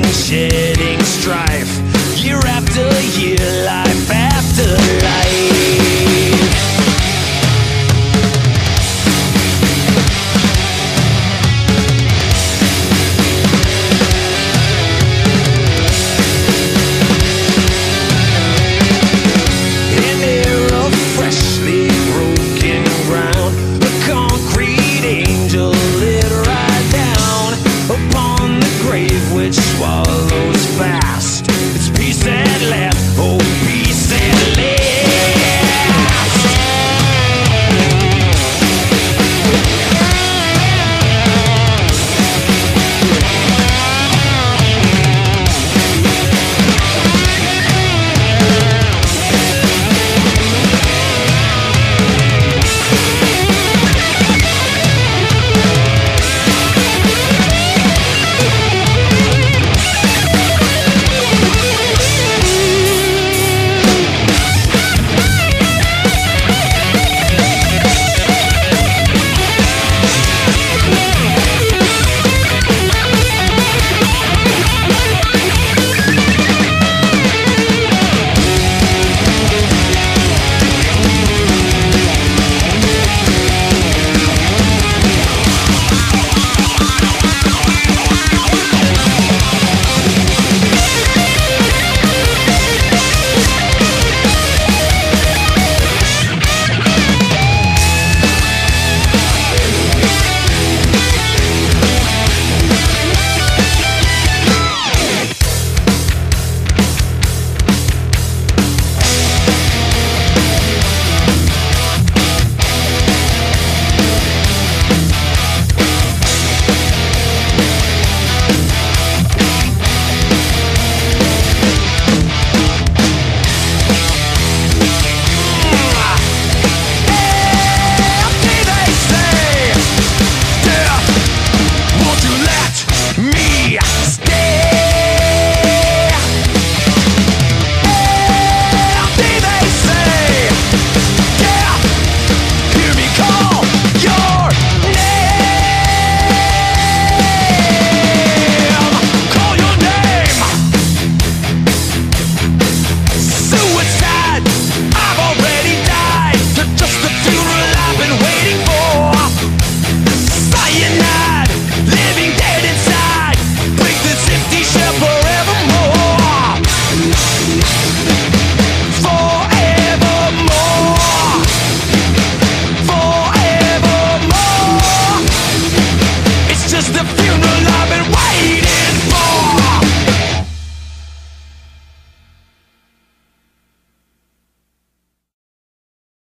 shedding strife year after year.